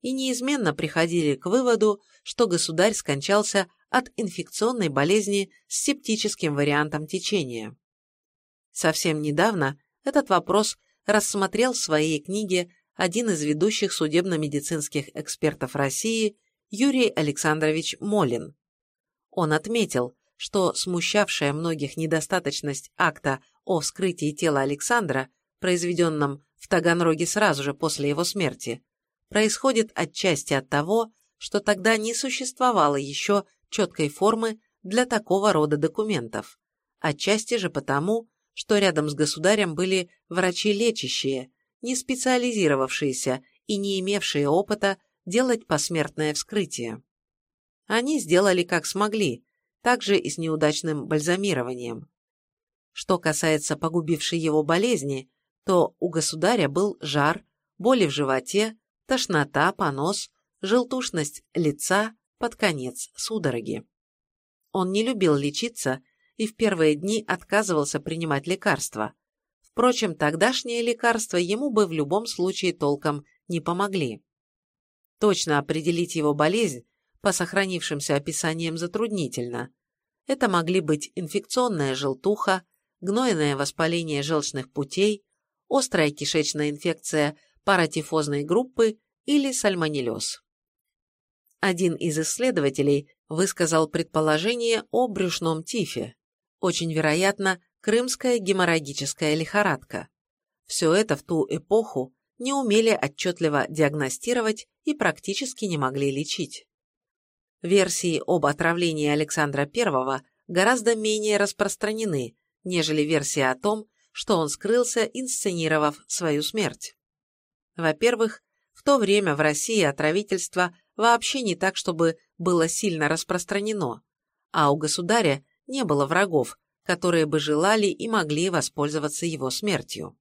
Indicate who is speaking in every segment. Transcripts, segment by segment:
Speaker 1: и неизменно приходили к выводу, что государь скончался от инфекционной болезни с септическим вариантом течения. Совсем недавно этот вопрос рассмотрел в своей книге один из ведущих судебно-медицинских экспертов России Юрий Александрович Молин. Он отметил, что смущавшая многих недостаточность акта о вскрытии тела Александра, произведенном в Таганроге сразу же после его смерти, происходит отчасти от того, что тогда не существовало еще четкой формы для такого рода документов, отчасти же потому, что рядом с государем были врачи лечащие, не специализировавшиеся и не имевшие опыта делать посмертное вскрытие. Они сделали как смогли, также и с неудачным бальзамированием. Что касается погубившей его болезни, то у государя был жар, боли в животе, тошнота, понос, желтушность лица, под конец судороги. Он не любил лечиться и в первые дни отказывался принимать лекарства. Впрочем, тогдашние лекарства ему бы в любом случае толком не помогли. Точно определить его болезнь по сохранившимся описаниям затруднительно. Это могли быть инфекционная желтуха, гнойное воспаление желчных путей, острая кишечная инфекция паратифозной группы или сальмонеллез. Один из исследователей высказал предположение о брюшном тифе. Очень вероятно, крымская геморрагическая лихорадка. Все это в ту эпоху не умели отчетливо диагностировать и практически не могли лечить. Версии об отравлении Александра I гораздо менее распространены, нежели версия о том, что он скрылся, инсценировав свою смерть. Во-первых, в то время в России отравительство вообще не так, чтобы было сильно распространено, а у государя не было врагов, которые бы желали и могли воспользоваться его смертью.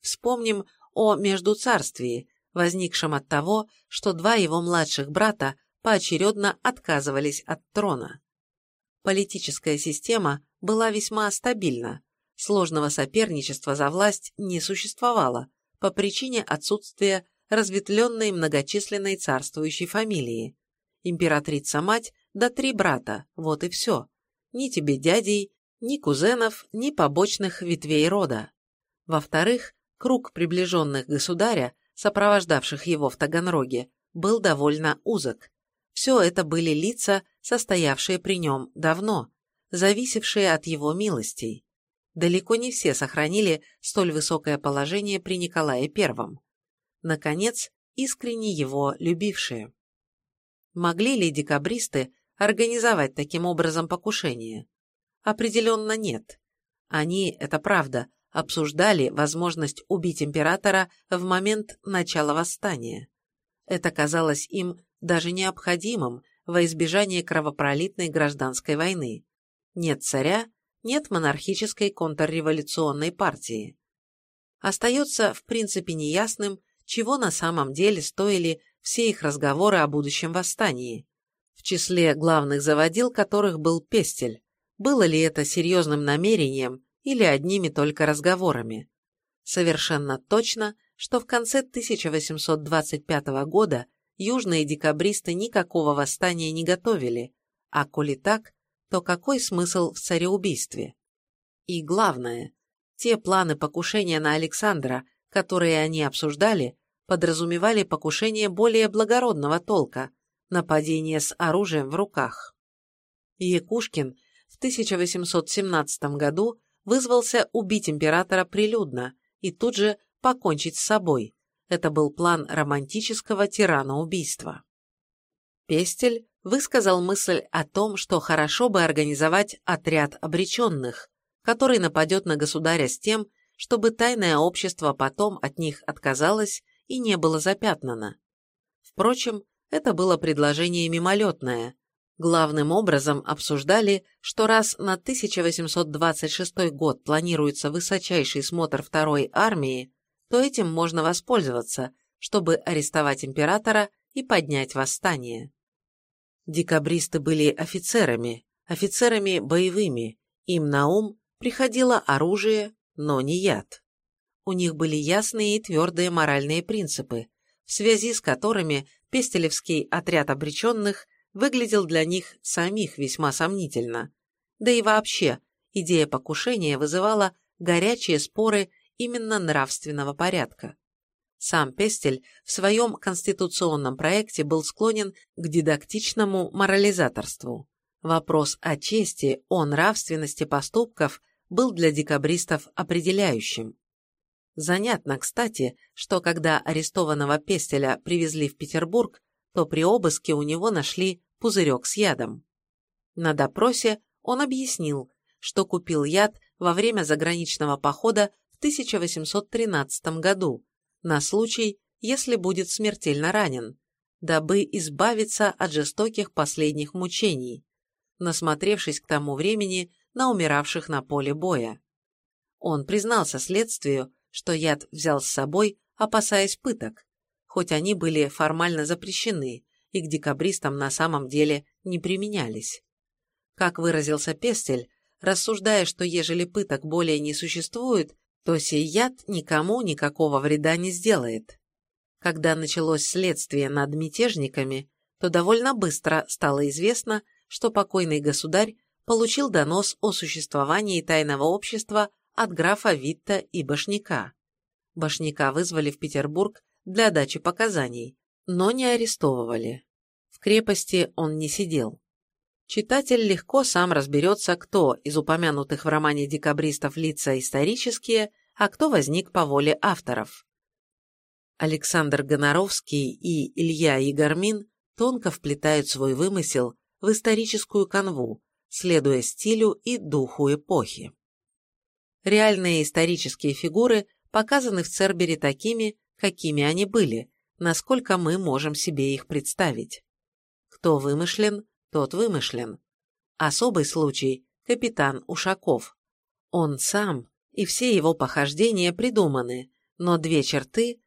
Speaker 1: Вспомним о Междуцарствии, возникшем от того, что два его младших брата поочередно отказывались от трона. Политическая система была весьма стабильна, сложного соперничества за власть не существовало по причине отсутствия разветвленной многочисленной царствующей фамилии. Императрица-мать да три брата, вот и все. Ни тебе дядей, ни кузенов, ни побочных ветвей рода. Во-вторых, круг приближенных государя, сопровождавших его в Таганроге, был довольно узок, все это были лица, состоявшие при нем давно, зависевшие от его милостей. Далеко не все сохранили столь высокое положение при Николае I. Наконец, искренне его любившие. Могли ли декабристы организовать таким образом покушение? Определенно нет. Они, это правда, обсуждали возможность убить императора в момент начала восстания. Это казалось им даже необходимым во избежание кровопролитной гражданской войны. Нет царя, нет монархической контрреволюционной партии. Остается в принципе неясным, чего на самом деле стоили все их разговоры о будущем восстании, в числе главных заводил которых был Пестель. Было ли это серьезным намерением или одними только разговорами? Совершенно точно, что в конце 1825 года южные декабристы никакого восстания не готовили, а коли так, то какой смысл в цареубийстве? И главное, те планы покушения на Александра, которые они обсуждали, подразумевали покушение более благородного толка, нападение с оружием в руках. Якушкин в 1817 году вызвался убить императора прилюдно и тут же покончить с собой, это был план романтического тирана-убийства. Пестель высказал мысль о том, что хорошо бы организовать отряд обреченных, который нападет на государя с тем, чтобы тайное общество потом от них отказалось и не было запятнано. Впрочем, это было предложение мимолетное. Главным образом обсуждали, что раз на 1826 год планируется высочайший смотр Второй армии, то этим можно воспользоваться, чтобы арестовать императора и поднять восстание. Декабристы были офицерами, офицерами боевыми, им на ум приходило оружие, но не яд. У них были ясные и твердые моральные принципы, в связи с которыми Пестелевский отряд обреченных выглядел для них самих весьма сомнительно. Да и вообще, идея покушения вызывала горячие споры именно нравственного порядка. Сам Пестель в своем конституционном проекте был склонен к дидактичному морализаторству. Вопрос о чести, о нравственности поступков был для декабристов определяющим. Занятно, кстати, что когда арестованного Пестеля привезли в Петербург, то при обыске у него нашли пузырек с ядом. На допросе он объяснил, что купил яд во время заграничного похода в 1813 году, на случай, если будет смертельно ранен, дабы избавиться от жестоких последних мучений, насмотревшись к тому времени на умиравших на поле боя. Он признался следствию, что яд взял с собой, опасаясь пыток, хоть они были формально запрещены и к декабристам на самом деле не применялись. Как выразился Пестель, рассуждая, что ежели пыток более не существует, то сей яд никому никакого вреда не сделает. Когда началось следствие над мятежниками, то довольно быстро стало известно, что покойный государь получил донос о существовании тайного общества от графа Витта и Башняка. Башняка вызвали в Петербург для дачи показаний, но не арестовывали. В крепости он не сидел. Читатель легко сам разберется, кто из упомянутых в романе декабристов лица исторические, а кто возник по воле авторов. Александр Гоноровский и Илья Егормин тонко вплетают свой вымысел в историческую канву, следуя стилю и духу эпохи. Реальные исторические фигуры показаны в Цербере такими, какими они были, насколько мы можем себе их представить. Кто вымышлен, тот вымышлен. Особый случай – капитан Ушаков. Он сам и все его похождения придуманы, но две черты